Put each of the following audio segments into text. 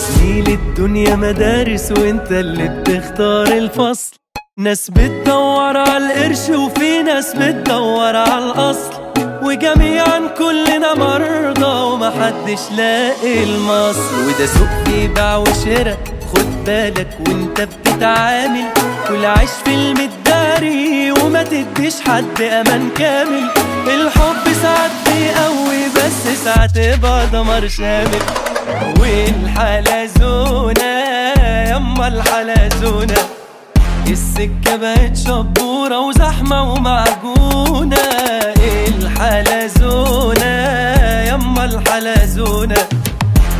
زميل الدنيا مدارس وانت اللي بتختار الفصل. ناس بتدور على القرش وفي ناس بتدور على الأصل. وجميعا كلنا مرضى ومحدش لاقي المصل. وده سوق في بيع وشراء خد بالك وانت بتتعامل. كل عيش في المداري وما تديش حد أمان كامل. الحب ساعات بيقوي بس ساعات يبقى دمار شامل والحلزونة يما الحلزونة السكة بقت شبورة وزحمة ومعجونة. الحلزونة يما الحلزونة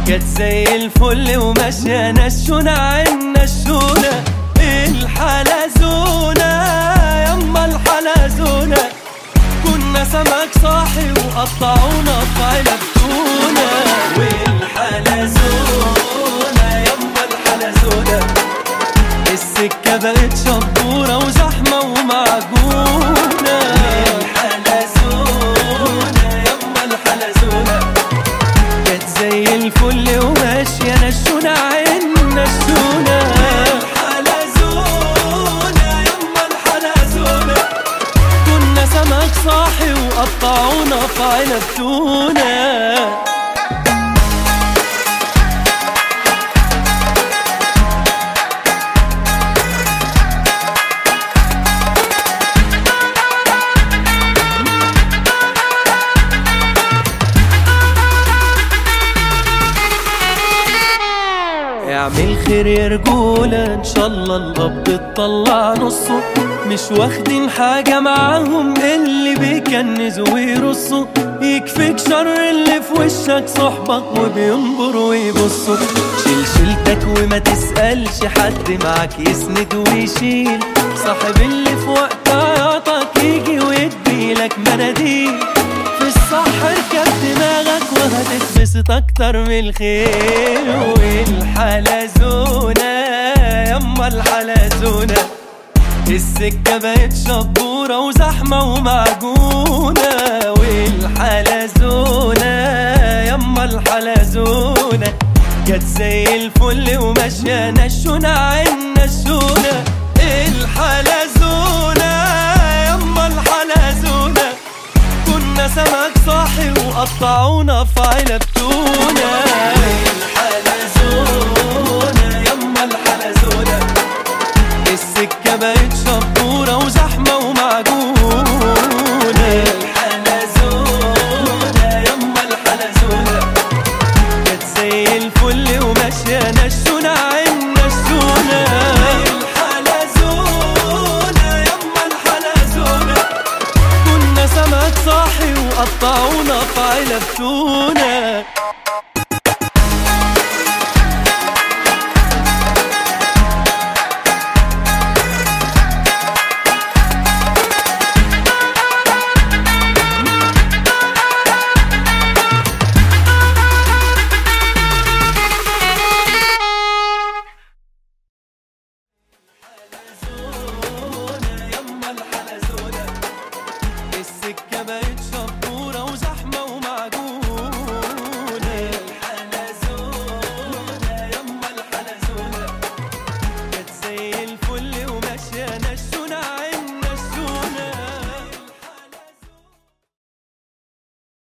كانت زي الفل وماشية نشونة عين نشونة الحلزونة يما الحلزونة كنا سمك صاحي وقطعونا في علب تونة والحلزونة يما الحلزونة. السكة بقت شبورة وزحمة ومعجونة. الحلزونة يما الحلزونة. كانت زي الفل وماشية نشونة عين نشونة الحلزونة الحلزونة. سمك صاحي وقطعونا في تونة اعمل خير يا رجولة إن شاء الله. القبض تطلع نصه. مش واخدين حاجة معاهم. اللي بيكنزوا ويرصوا يكفيك شر اللي في وشك صحبك وبينبروا ويبصوا شيل شيلتك وما تسألش حد. معاك يسند ويشيل. صاحب اللي في وقت وهتتبسط أكتر من الخير. والحلزونة يما الحلزونة السكة بقت شبورة وزحمة ومعجونة. والحلزونة يما الحلزونة جت زي الفل وماشية نشونة عين نشونة الحلزونة سمك صاحي وقطعونا في علب تونة الحلزونة يما الحلزونة. السكة بقت شبورة وزحمة ومعجونة. الحلزونة يما الحلزونة. كانت زي الفل وماشية نشونة عين نشونة صاحي قطعونا في فتونا